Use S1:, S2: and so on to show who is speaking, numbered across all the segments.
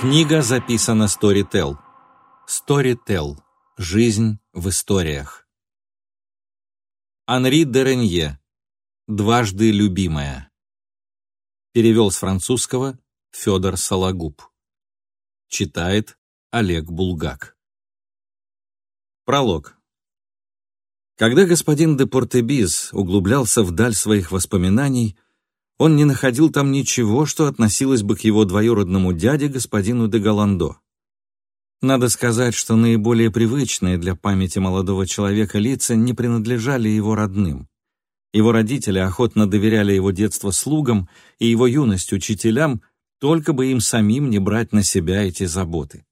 S1: Книга записана Storytel. Storytel. Жизнь в историях. Анри Деренье. Дважды любимая. Перевел с французского Федор Сологуб. Читает Олег Булгак. Пролог. Когда господин де Портебиз углублялся вдаль своих воспоминаний, он не находил там ничего, что относилось бы к его двоюродному дяде, господину де Голландо. Надо сказать, что наиболее привычные для памяти молодого человека лица не принадлежали его родным. Его родители охотно доверяли его детство слугам и его юность учителям, только бы им самим не брать на себя эти заботы.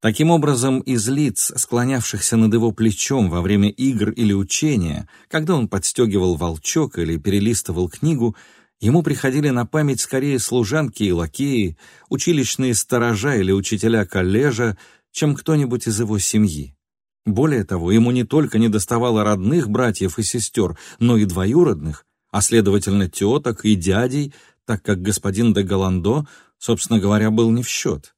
S1: Таким образом, из лиц, склонявшихся над его плечом во время игр или учения, когда он подстегивал волчок или перелистывал книгу, Ему приходили на память скорее служанки и лакеи, училищные сторожа или учителя коллежа, чем кто-нибудь из его семьи. Более того, ему не только не доставало родных братьев и сестер, но и двоюродных, а следовательно теток и дядей, так как господин де Голландо, собственно говоря, был не в счет.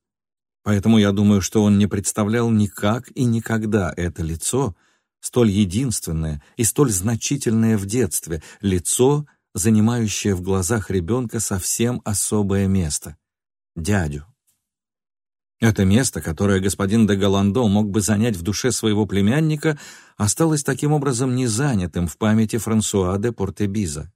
S1: Поэтому я думаю, что он не представлял никак и никогда это лицо, столь единственное и столь значительное в детстве, лицо, занимающее в глазах ребенка совсем особое место — дядю. Это место, которое господин де Голландо мог бы занять в душе своего племянника, осталось таким образом незанятым в памяти Франсуа де Портебиза.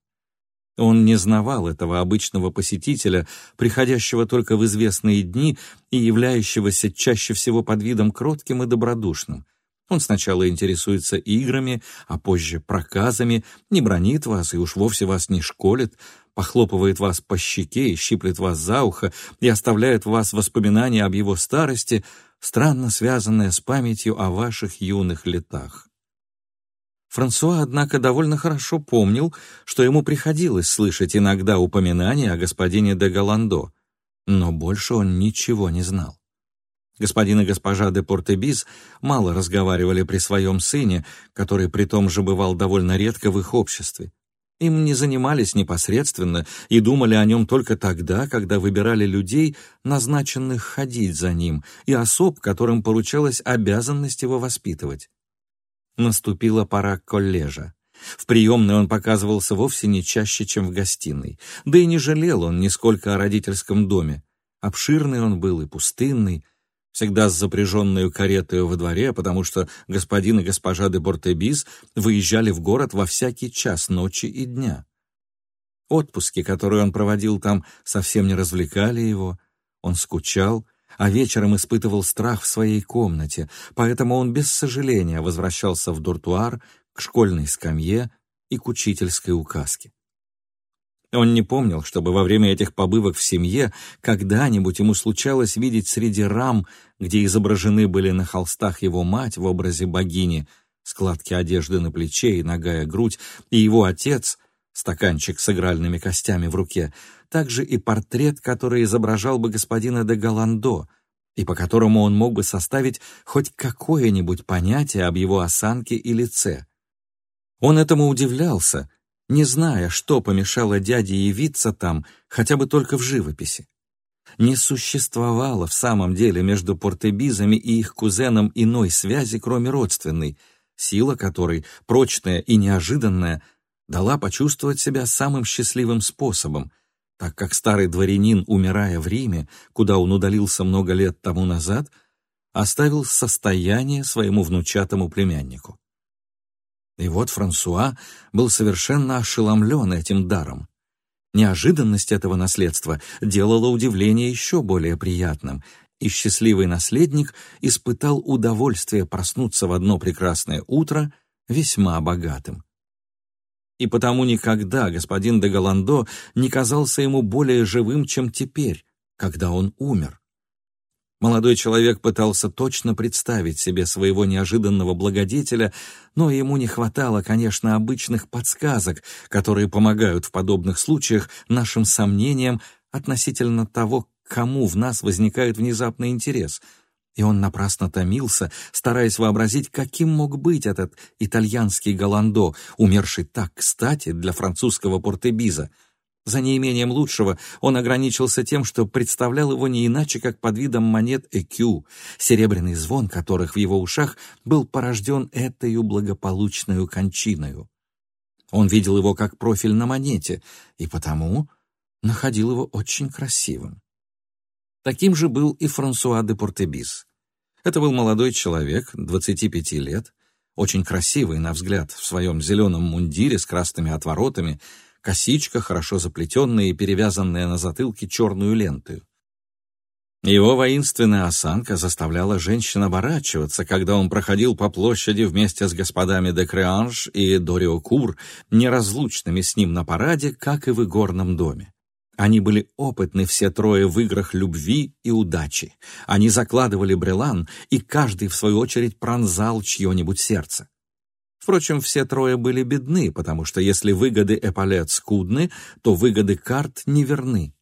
S1: Он не знавал этого обычного посетителя, приходящего только в известные дни и являющегося чаще всего под видом кротким и добродушным — он сначала интересуется играми, а позже проказами, не бронит вас и уж вовсе вас не школит, похлопывает вас по щеке и щиплет вас за ухо и оставляет в вас воспоминания об его старости, странно связанные с памятью о ваших юных летах. Франсуа, однако, довольно хорошо помнил, что ему приходилось слышать иногда упоминания о господине де Голландо, но больше он ничего не знал. Господин и госпожа де Портебиз мало разговаривали при своем сыне, который при том же бывал довольно редко в их обществе. Им не занимались непосредственно и думали о нем только тогда, когда выбирали людей, назначенных ходить за ним, и особ, которым поручалась обязанность его воспитывать. Наступила пора коллежа. В приемной он показывался вовсе не чаще, чем в гостиной. Да и не жалел он нисколько о родительском доме. Обширный он был и пустынный, всегда с запряженной каретой во дворе, потому что господин и госпожа де Бортебиз выезжали в город во всякий час ночи и дня. Отпуски, которые он проводил там, совсем не развлекали его. Он скучал, а вечером испытывал страх в своей комнате, поэтому он без сожаления возвращался в дуртуар, к школьной скамье и к учительской указке. Он не помнил, чтобы во время этих побывок в семье когда-нибудь ему случалось видеть среди рам, где изображены были на холстах его мать в образе богини, складки одежды на плече и ногая грудь, и его отец, стаканчик с игральными костями в руке, также и портрет, который изображал бы господина де Голландо, и по которому он мог бы составить хоть какое-нибудь понятие об его осанке и лице. Он этому удивлялся, не зная, что помешало дяде явиться там, хотя бы только в живописи. Не существовало в самом деле между портебизами и их кузеном иной связи, кроме родственной, сила которой, прочная и неожиданная, дала почувствовать себя самым счастливым способом, так как старый дворянин, умирая в Риме, куда он удалился много лет тому назад, оставил состояние своему внучатому племяннику. И вот Франсуа был совершенно ошеломлен этим даром. Неожиданность этого наследства делала удивление еще более приятным, и счастливый наследник испытал удовольствие проснуться в одно прекрасное утро весьма богатым. И потому никогда господин де Голландо не казался ему более живым, чем теперь, когда он умер. Молодой человек пытался точно представить себе своего неожиданного благодетеля, но ему не хватало, конечно, обычных подсказок, которые помогают в подобных случаях нашим сомнениям относительно того, кому в нас возникает внезапный интерес. И он напрасно томился, стараясь вообразить, каким мог быть этот итальянский Голландо, умерший так кстати для французского портебиза — За неимением лучшего он ограничился тем, что представлял его не иначе, как под видом монет ЭКЮ, серебряный звон которых в его ушах был порожден этою благополучную кончиною. Он видел его как профиль на монете, и потому находил его очень красивым. Таким же был и Франсуа де Портебис. Это был молодой человек, 25 лет, очень красивый, на взгляд, в своем зеленом мундире с красными отворотами, косичка, хорошо заплетенная и перевязанная на затылке черную лентою. Его воинственная осанка заставляла женщин оборачиваться, когда он проходил по площади вместе с господами де Креанж и Дориокур, неразлучными с ним на параде, как и в игорном доме. Они были опытны все трое в играх любви и удачи. Они закладывали брелан, и каждый, в свою очередь, пронзал чье-нибудь сердце. Впрочем, все трое были бедны, потому что если выгоды эполет скудны, то выгоды карт неверны.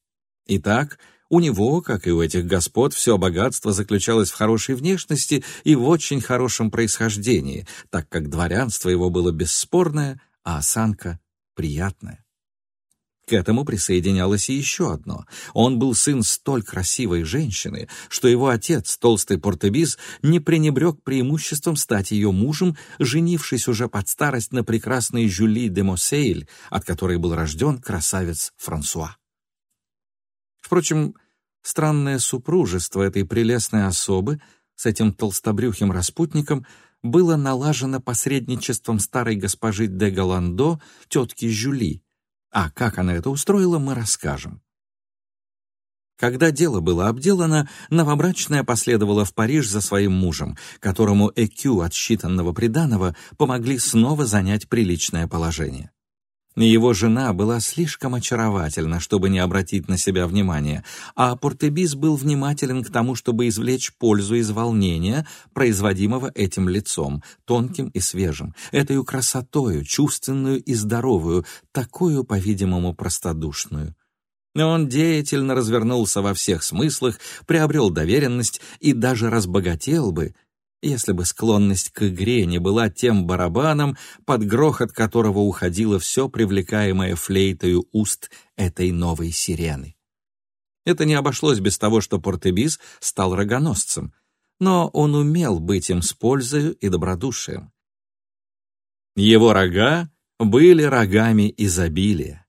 S1: Итак, у него, как и у этих господ, все богатство заключалось в хорошей внешности и в очень хорошем происхождении, так как дворянство его было бесспорное, а осанка — приятная. К этому присоединялось и еще одно. Он был сын столь красивой женщины, что его отец, толстый портебиз, не пренебрег преимуществом стать ее мужем, женившись уже под старость на прекрасной Жюли де Мосейль, от которой был рожден красавец Франсуа. Впрочем, странное супружество этой прелестной особы с этим толстобрюхим распутником было налажено посредничеством старой госпожи де Галандо, тетки Жюли, а как она это устроила, мы расскажем. Когда дело было обделано, новобрачная последовала в Париж за своим мужем, которому ЭКЮ отсчитанного приданого помогли снова занять приличное положение. Его жена была слишком очаровательна, чтобы не обратить на себя внимания, а Портебис был внимателен к тому, чтобы извлечь пользу из волнения, производимого этим лицом, тонким и свежим, этой красотою, чувственную и здоровую, такую, по-видимому, простодушную. Он деятельно развернулся во всех смыслах, приобрел доверенность и даже разбогател бы, если бы склонность к игре не была тем барабаном, под грохот которого уходило все привлекаемое флейтою уст этой новой сирены. Это не обошлось без того, что Портебис стал рогоносцем, но он умел быть им с пользою и добродушием. Его рога были рогами изобилия.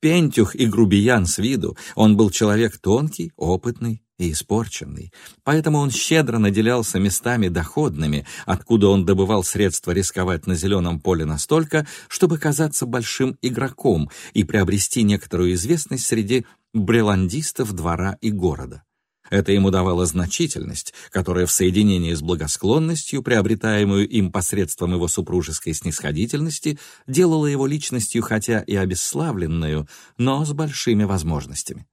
S1: Пентюх и грубиян с виду, он был человек тонкий, опытный, и испорченный, поэтому он щедро наделялся местами доходными, откуда он добывал средства рисковать на зеленом поле настолько, чтобы казаться большим игроком и приобрести некоторую известность среди бреландистов двора и города. Это ему давало значительность, которая в соединении с благосклонностью, приобретаемую им посредством его супружеской снисходительности, делала его личностью хотя и обесславленную, но с большими возможностями.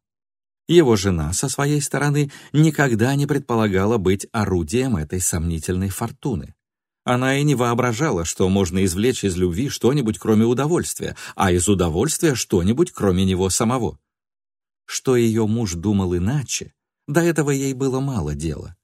S1: Его жена, со своей стороны, никогда не предполагала быть орудием этой сомнительной фортуны. Она и не воображала, что можно извлечь из любви что-нибудь, кроме удовольствия, а из удовольствия что-нибудь, кроме него самого. Что ее муж думал иначе, до этого ей было мало дела.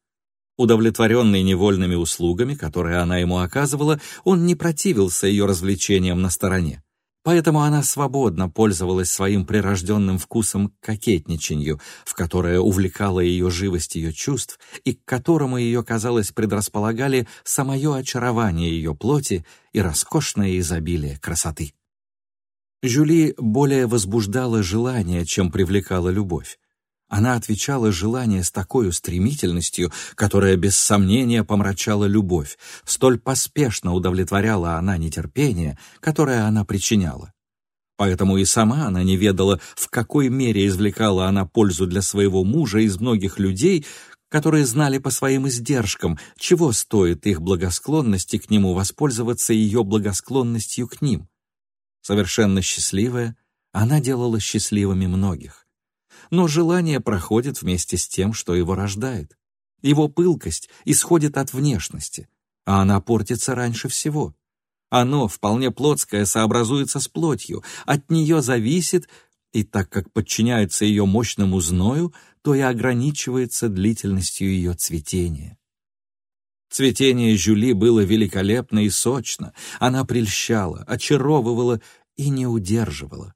S1: Удовлетворенный невольными услугами, которые она ему оказывала, он не противился ее развлечениям на стороне. Поэтому она свободно пользовалась своим прирожденным вкусом к кокетничанью, в которое увлекала ее живость ее чувств и к которому ее, казалось, предрасполагали самое очарование ее плоти и роскошное изобилие красоты. Жюли более возбуждала желание, чем привлекала любовь. Она отвечала желание с такой стремительностью, которая без сомнения помрачала любовь. Столь поспешно удовлетворяла она нетерпение, которое она причиняла. Поэтому и сама она не ведала, в какой мере извлекала она пользу для своего мужа из многих людей, которые знали по своим издержкам, чего стоит их благосклонности к нему воспользоваться ее благосклонностью к ним. Совершенно счастливая, она делала счастливыми многих но желание проходит вместе с тем, что его рождает. Его пылкость исходит от внешности, а она портится раньше всего. Оно, вполне плотское, сообразуется с плотью, от нее зависит, и так как подчиняется ее мощному зною, то и ограничивается длительностью ее цветения. Цветение Жюли было великолепно и сочно, она прельщала, очаровывала и не удерживала.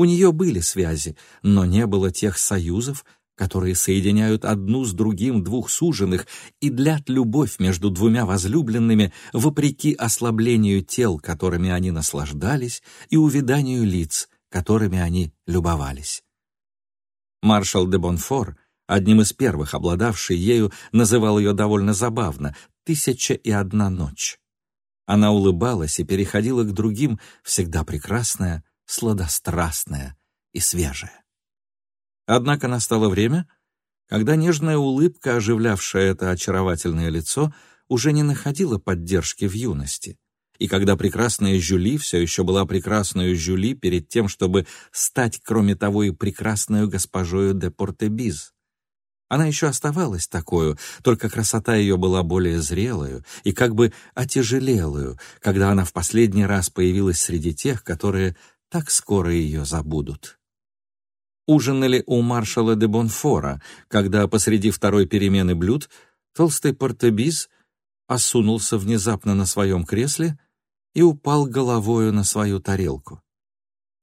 S1: У нее были связи, но не было тех союзов, которые соединяют одну с другим двух суженых и длят любовь между двумя возлюбленными вопреки ослаблению тел, которыми они наслаждались, и увяданию лиц, которыми они любовались. Маршал де Бонфор, одним из первых обладавший ею, называл ее довольно забавно «тысяча и одна ночь». Она улыбалась и переходила к другим, всегда прекрасная, сладострастная и свежая. Однако настало время, когда нежная улыбка, оживлявшая это очаровательное лицо, уже не находила поддержки в юности, и когда прекрасная Жюли все еще была прекрасной Жюли перед тем, чтобы стать, кроме того, и прекрасной госпожою де Портебиз. Она еще оставалась такой, только красота ее была более зрелую и как бы отяжелелую, когда она в последний раз появилась среди тех, которые так скоро ее забудут ужинали у маршала де Бонфора, когда посреди второй перемены блюд толстый портебиз осунулся внезапно на своем кресле и упал головою на свою тарелку.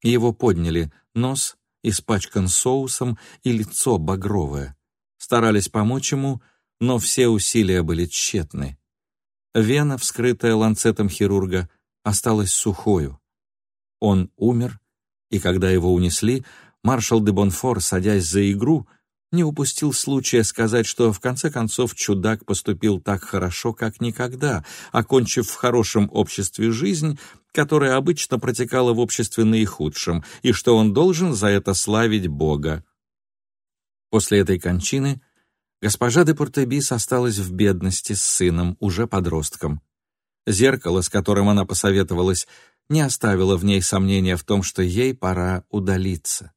S1: Его подняли нос, испачкан соусом, и лицо багровое. Старались помочь ему, но все усилия были тщетны. Вена, вскрытая ланцетом хирурга, осталась сухою. Он умер, и когда его унесли, маршал де Бонфор, садясь за игру, не упустил случая сказать, что в конце концов чудак поступил так хорошо, как никогда, окончив в хорошем обществе жизнь, которая обычно протекала в обществе наихудшем, и что он должен за это славить Бога. После этой кончины госпожа де Портебис осталась в бедности с сыном, уже подростком. Зеркало, с которым она посоветовалась, не оставило в ней сомнения в том, что ей пора удалиться.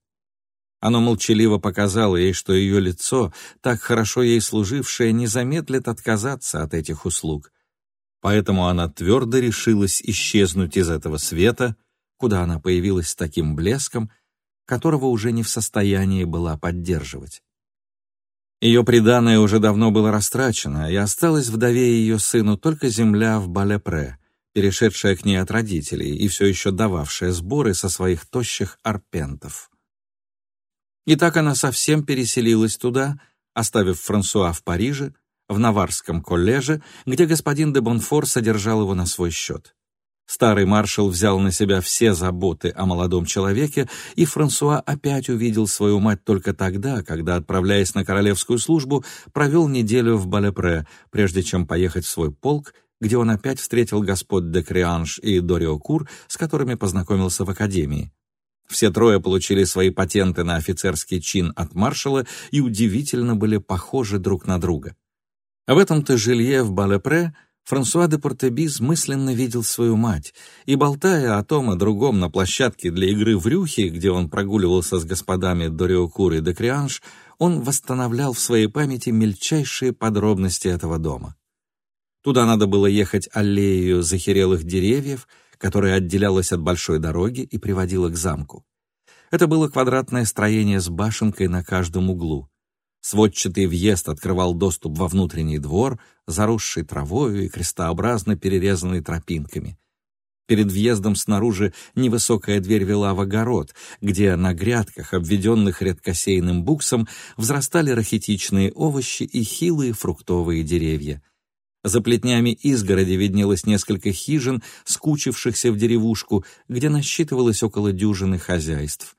S1: Оно молчаливо показало ей, что ее лицо, так хорошо ей служившее, не замедлит отказаться от этих услуг. Поэтому она твердо решилась исчезнуть из этого света, куда она появилась с таким блеском, которого уже не в состоянии была поддерживать. Ее приданое уже давно было растрачено, и осталась вдове ее сыну только земля в Балепре, перешедшая к ней от родителей и все еще дававшая сборы со своих тощих арпентов. И так она совсем переселилась туда, оставив Франсуа в Париже, в Наварском коллеже, где господин де Бонфор содержал его на свой счет. Старый маршал взял на себя все заботы о молодом человеке, и Франсуа опять увидел свою мать только тогда, когда, отправляясь на королевскую службу, провел неделю в Балепре, прежде чем поехать в свой полк, где он опять встретил господ де Крианж и Дориокур, с которыми познакомился в академии. Все трое получили свои патенты на офицерский чин от маршала и удивительно были похожи друг на друга. В этом-то жилье в Балепре Франсуа де Портебиз мысленно видел свою мать, и, болтая о том и другом на площадке для игры в рюхи, где он прогуливался с господами Дориокур и де Крианж, он восстанавливал в своей памяти мельчайшие подробности этого дома. Туда надо было ехать аллею захерелых деревьев — которая отделялась от большой дороги и приводила к замку. Это было квадратное строение с башенкой на каждом углу. Сводчатый въезд открывал доступ во внутренний двор, заросший травою и крестообразно перерезанный тропинками. Перед въездом снаружи невысокая дверь вела в огород, где на грядках, обведенных редкосеянным буксом, взрастали рахитичные овощи и хилые фруктовые деревья. За плетнями изгороди виднелось несколько хижин, скучившихся в деревушку, где насчитывалось около дюжины хозяйств.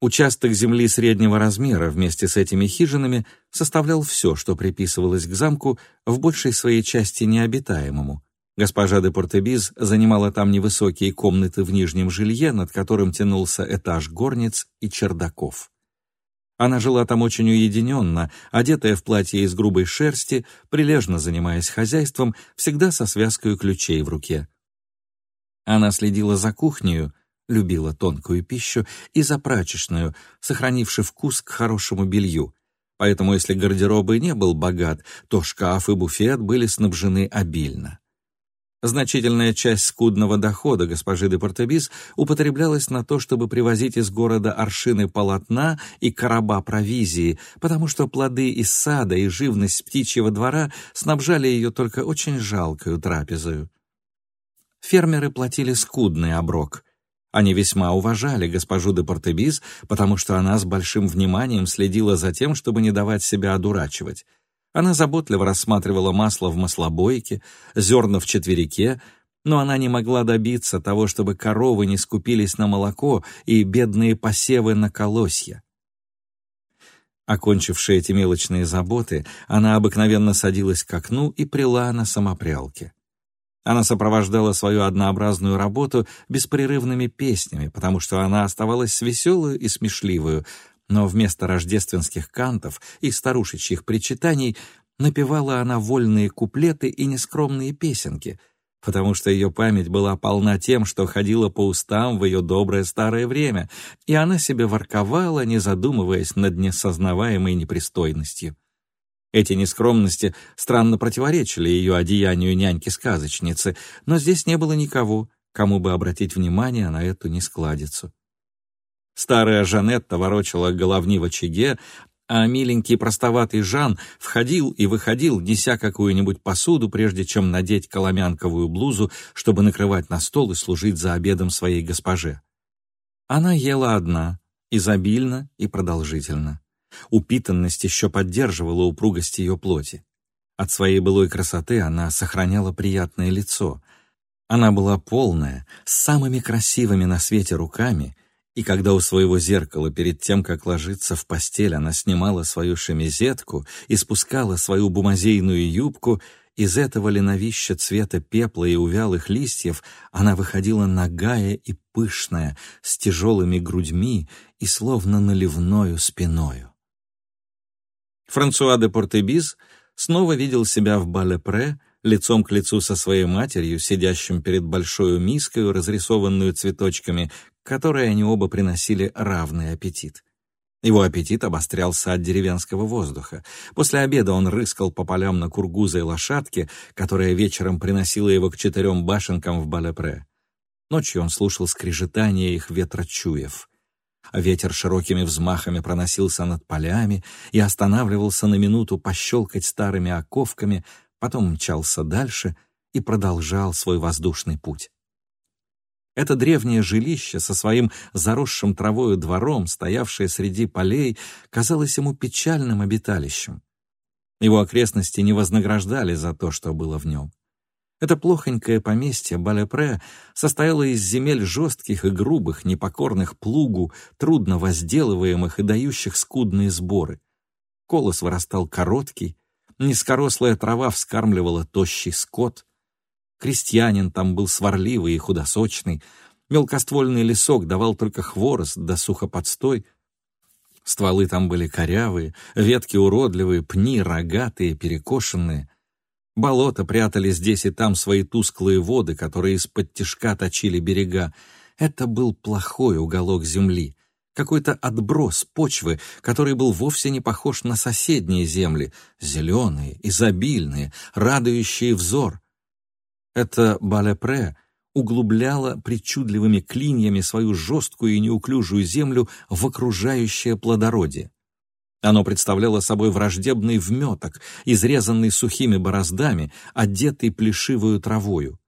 S1: Участок земли среднего размера вместе с этими хижинами составлял все, что приписывалось к замку, в большей своей части необитаемому. Госпожа де Портебиз занимала там невысокие комнаты в нижнем жилье, над которым тянулся этаж горниц и чердаков. Она жила там очень уединенно, одетая в платье из грубой шерсти, прилежно занимаясь хозяйством, всегда со связкой ключей в руке. Она следила за кухнею, любила тонкую пищу и за прачечную, сохранивши вкус к хорошему белью. Поэтому, если гардероб и не был богат, то шкаф и буфет были снабжены обильно. Значительная часть скудного дохода госпожи де Портебис употреблялась на то, чтобы привозить из города аршины полотна и короба провизии, потому что плоды из сада и живность птичьего двора снабжали ее только очень жалкою трапезою. Фермеры платили скудный оброк. Они весьма уважали госпожу де Портебиз, потому что она с большим вниманием следила за тем, чтобы не давать себя одурачивать. Она заботливо рассматривала масло в маслобойке, зерна в четверике, но она не могла добиться того, чтобы коровы не скупились на молоко и бедные посевы на колосья. Окончивши эти мелочные заботы, она обыкновенно садилась к окну и прила на самопрялке. Она сопровождала свою однообразную работу беспрерывными песнями, потому что она оставалась веселую и смешливую, но вместо рождественских кантов и старушечьих причитаний напевала она вольные куплеты и нескромные песенки, потому что ее память была полна тем, что ходила по устам в ее доброе старое время, и она себе ворковала, не задумываясь над несознаваемой непристойностью. Эти нескромности странно противоречили ее одеянию няньки-сказочницы, но здесь не было никого, кому бы обратить внимание на эту нескладицу. Старая Жанетта ворочала головни в очаге, а миленький простоватый Жан входил и выходил, неся какую-нибудь посуду, прежде чем надеть коломянковую блузу, чтобы накрывать на стол и служить за обедом своей госпоже. Она ела одна, изобильно и продолжительно. Упитанность еще поддерживала упругость ее плоти. От своей былой красоты она сохраняла приятное лицо. Она была полная, с самыми красивыми на свете руками, и когда у своего зеркала перед тем, как ложиться в постель, она снимала свою шемизетку и спускала свою бумазейную юбку, из этого леновища цвета пепла и увялых листьев она выходила нагая и пышная, с тяжелыми грудьми и словно наливною спиною. Франсуа де Портебиз снова видел себя в Балепре, лицом к лицу со своей матерью, сидящим перед большой миской, разрисованную цветочками, которой они оба приносили равный аппетит. Его аппетит обострялся от деревенского воздуха. После обеда он рыскал по полям на кургузой лошадке, которая вечером приносила его к четырем башенкам в Балепре. Ночью он слушал скрежетание их ветрочуев ветер широкими взмахами проносился над полями и останавливался на минуту пощелкать старыми оковками, потом мчался дальше и продолжал свой воздушный путь. Это древнее жилище со своим заросшим травою двором, стоявшее среди полей, казалось ему печальным обиталищем. Его окрестности не вознаграждали за то, что было в нем. Это плохонькое поместье Балепре состояло из земель жестких и грубых, непокорных плугу, трудно возделываемых и дающих скудные сборы. Колос вырастал короткий, низкорослая трава вскармливала тощий скот. Крестьянин там был сварливый и худосочный, мелкоствольный лесок давал только хворост да сухоподстой, стволы там были корявые, ветки уродливые, пни рогатые, перекошенные — Болота прятали здесь и там свои тусклые воды, которые из-под тишка точили берега. Это был плохой уголок земли, какой-то отброс почвы, который был вовсе не похож на соседние земли, зеленые, изобильные, радующие взор. Это Балепре углубляло причудливыми клиньями свою жесткую и неуклюжую землю в окружающее плодородие. Оно представляло собой враждебный вметок, изрезанный сухими бороздами, одетый плешивую травою.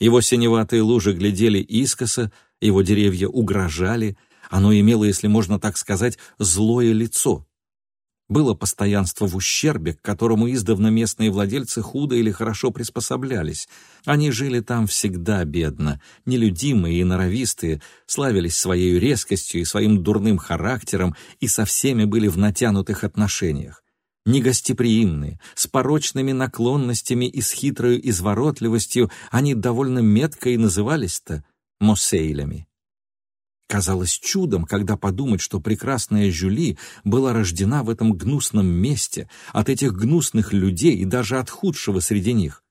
S1: Его синеватые лужи глядели искоса, его деревья угрожали, оно имело, если можно так сказать, злое лицо, было постоянство в ущербе, к которому издавна местные владельцы худо или хорошо приспособлялись. Они жили там всегда бедно, нелюдимые и норовистые, славились своей резкостью и своим дурным характером и со всеми были в натянутых отношениях. Негостеприимные, с порочными наклонностями и с хитрой изворотливостью, они довольно метко и назывались-то «мосейлями». Казалось чудом, когда подумать, что прекрасная Жюли была рождена в этом гнусном месте, от этих гнусных людей и даже от худшего среди них.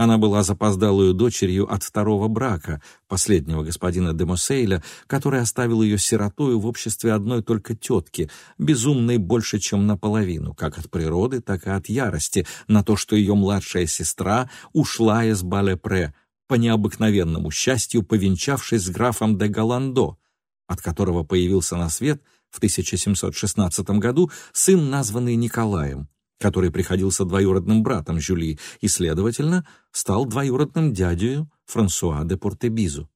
S1: Она была запоздалую дочерью от второго брака, последнего господина де который оставил ее сиротою в обществе одной только тетки, безумной больше, чем наполовину, как от природы, так и от ярости, на то, что ее младшая сестра ушла из Балепре, по необыкновенному счастью повенчавшись с графом де Галандо, от которого появился на свет в 1716 году сын, названный Николаем, который приходился двоюродным братом Жюли и, следовательно, стал двоюродным дядей Франсуа де Портебизу.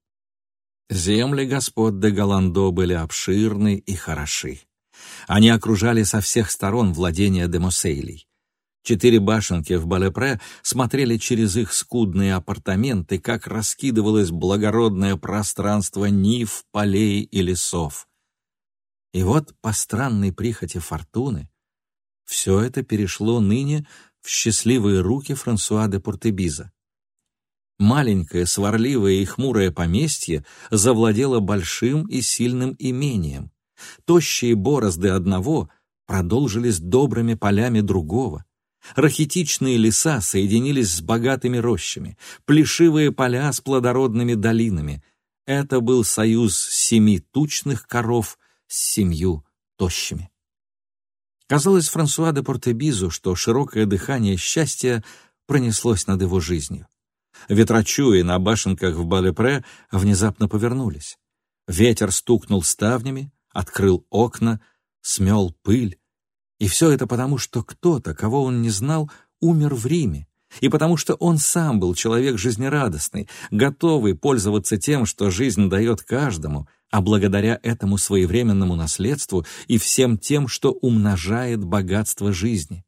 S1: Земли господ де Голландо были обширны и хороши. Они окружали со всех сторон владения Демосейлей. Четыре башенки в Балепре смотрели через их скудные апартаменты, как раскидывалось благородное пространство нив, полей и лесов. И вот по странной прихоти фортуны все это перешло ныне в счастливые руки Франсуа де Портебиза. Маленькое, сварливое и хмурое поместье завладело большим и сильным имением. Тощие борозды одного продолжились добрыми полями другого. Рахитичные леса соединились с богатыми рощами, плешивые поля с плодородными долинами. Это был союз семи тучных коров с семью тощими. Казалось Франсуа де Портебизу, что широкое дыхание счастья пронеслось над его жизнью. Ветрочуи на башенках в Балепре внезапно повернулись. Ветер стукнул ставнями, открыл окна, смел пыль, и все это потому, что кто-то, кого он не знал, умер в Риме, и потому что он сам был человек жизнерадостный, готовый пользоваться тем, что жизнь дает каждому, а благодаря этому своевременному наследству и всем тем, что умножает богатство жизни.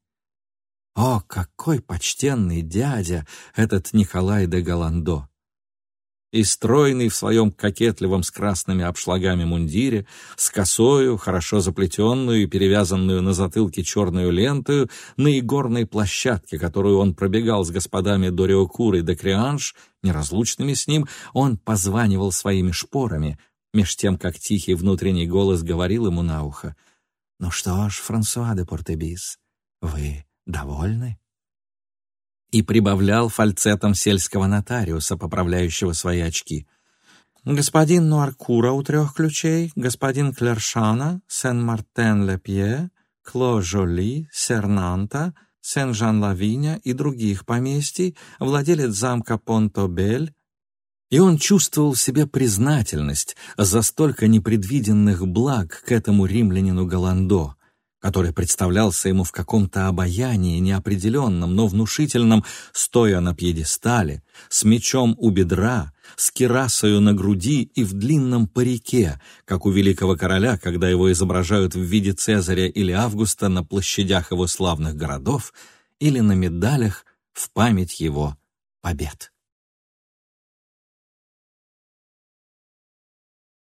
S1: О, какой почтенный дядя этот Николай де Голландо! И стройный в своем кокетливом с красными обшлагами мундире, с косою, хорошо заплетенную и перевязанную на затылке черную лентою, на игорной площадке, которую он пробегал с господами Дориокур и Декрианш, неразлучными с ним, он позванивал своими шпорами, меж тем, как тихий внутренний голос говорил ему на ухо, «Ну что ж, Франсуа де Портебис, вы довольны?» И прибавлял фальцетом сельского нотариуса, поправляющего свои очки. «Господин Нуаркура у трех ключей, господин Клершана, Сен-Мартен-Лепье, Кло-Жоли, Сернанта, Сен-Жан-Лавиня и других поместий, владелец замка Понтобель, и он чувствовал в себе признательность за столько непредвиденных благ к этому римлянину Голландо, который представлялся ему в каком-то обаянии неопределенном, но внушительном, стоя на пьедестале, с мечом у бедра, с кирасою на груди и в длинном парике, как у великого короля, когда его изображают в виде Цезаря или Августа на площадях его славных городов или на медалях в память его побед.